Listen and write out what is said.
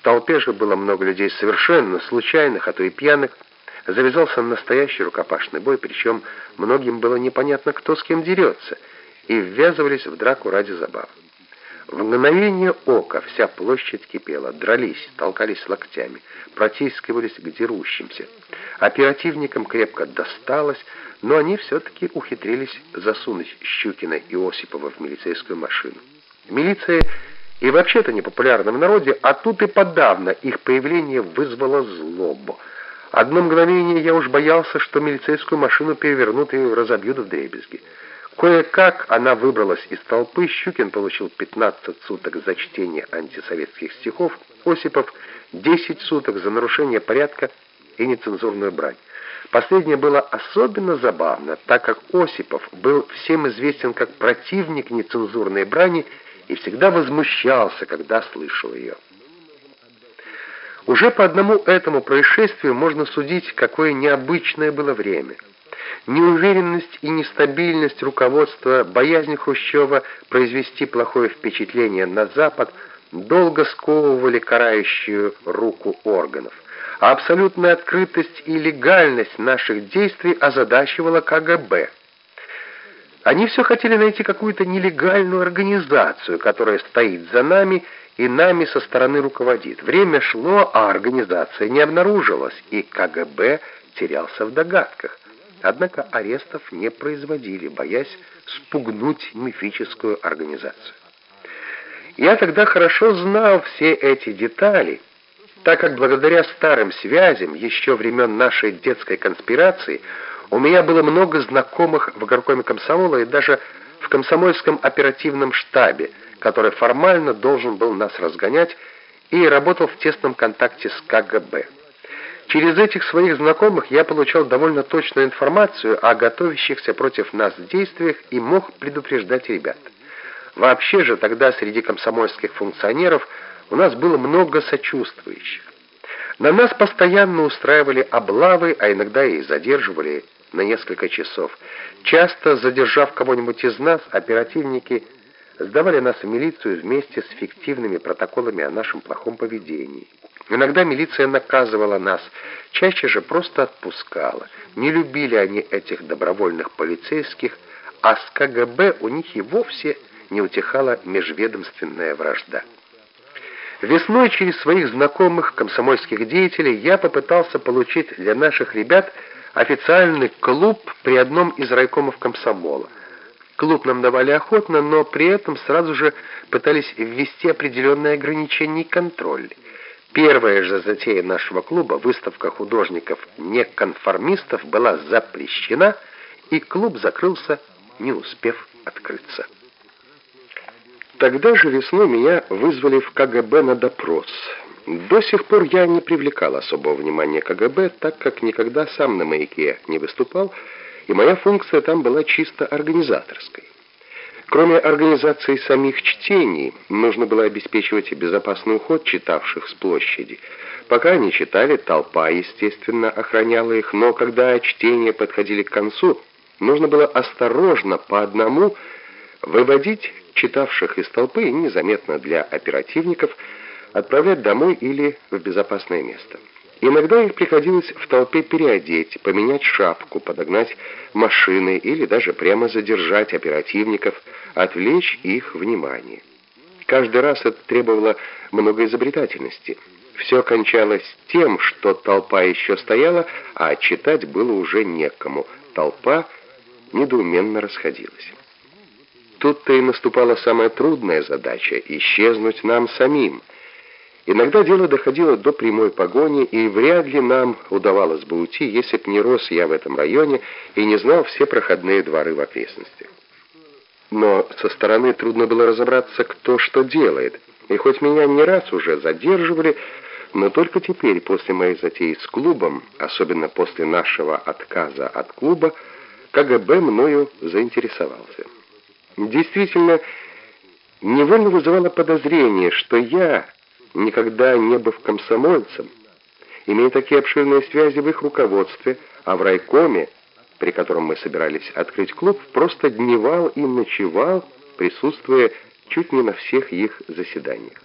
В толпе же было много людей совершенно случайных, а то и пьяных. Завязался настоящий рукопашный бой, причем многим было непонятно, кто с кем дерется, и ввязывались в драку ради забав. В мгновение ока вся площадь кипела, дрались, толкались локтями, протискивались к дерущимся. Оперативникам крепко досталось, но они все-таки ухитрились засунуть Щукина и Осипова в милицейскую машину. Милиция и вообще-то непопулярна в народе, а тут и подавно их появление вызвало злобу. Одно мгновение я уж боялся, что милицейскую машину перевернут и разобьют в дребезги. Кое-как она выбралась из толпы, Щукин получил 15 суток за чтение антисоветских стихов, Осипов 10 суток за нарушение порядка и нецензурную брань. Последнее было особенно забавно, так как Осипов был всем известен как противник нецензурной брани и всегда возмущался, когда слышал ее. Уже по одному этому происшествию можно судить, какое необычное было время. Неуверенность и нестабильность руководства, боязнь Хрущева произвести плохое впечатление на Запад долго сковывали карающую руку органов – а абсолютная открытость и легальность наших действий озадачивала КГБ. Они все хотели найти какую-то нелегальную организацию, которая стоит за нами и нами со стороны руководит. Время шло, а организация не обнаружилась, и КГБ терялся в догадках. Однако арестов не производили, боясь спугнуть мифическую организацию. Я тогда хорошо знал все эти детали, так как благодаря старым связям еще времен нашей детской конспирации у меня было много знакомых в горкоме комсомола и даже в комсомольском оперативном штабе, который формально должен был нас разгонять и работал в тесном контакте с КГБ. Через этих своих знакомых я получал довольно точную информацию о готовящихся против нас действиях и мог предупреждать ребят. Вообще же тогда среди комсомольских функционеров у нас было много сочувствующих. На нас постоянно устраивали облавы, а иногда и задерживали на несколько часов. Часто, задержав кого-нибудь из нас, оперативники сдавали нас в милицию вместе с фиктивными протоколами о нашем плохом поведении. Иногда милиция наказывала нас, чаще же просто отпускала. Не любили они этих добровольных полицейских, а с КГБ у них и вовсе не утихала межведомственная вражда. Весной через своих знакомых комсомольских деятелей я попытался получить для наших ребят официальный клуб при одном из райкомов комсомола. Клуб нам давали охотно, но при этом сразу же пытались ввести определенные ограничения и контроль. Первая же затея нашего клуба, выставка художников-неконформистов, была запрещена, и клуб закрылся, не успев открыться. Тогда же весной меня вызвали в КГБ на допрос. До сих пор я не привлекал особого внимания КГБ, так как никогда сам на маяке не выступал, и моя функция там была чисто организаторской. Кроме организации самих чтений, нужно было обеспечивать безопасный уход читавших с площади. Пока они читали, толпа, естественно, охраняла их, но когда чтения подходили к концу, нужно было осторожно по одному выводить читавших из толпы и незаметно для оперативников отправлять домой или в безопасное место. Иногда их приходилось в толпе переодеть, поменять шапку, подогнать машины или даже прямо задержать оперативников, отвлечь их внимание. Каждый раз это требовало много изобретательности. Все кончалось тем, что толпа еще стояла, а читать было уже некому. Толпа недоуменно расходилась. Тут-то и наступала самая трудная задача — исчезнуть нам самим. Иногда дело доходило до прямой погони, и вряд ли нам удавалось бы уйти, если б не рос я в этом районе и не знал все проходные дворы в окрестностях. Но со стороны трудно было разобраться, кто что делает, и хоть меня не раз уже задерживали, но только теперь, после моей затеи с клубом, особенно после нашего отказа от клуба, КГБ мною заинтересовался. Действительно, невольно вызывало подозрение, что я, никогда не быв комсомольцем, имея такие обширные связи в их руководстве, а в райкоме, при котором мы собирались открыть клуб, просто дневал и ночевал, присутствуя чуть не на всех их заседаниях.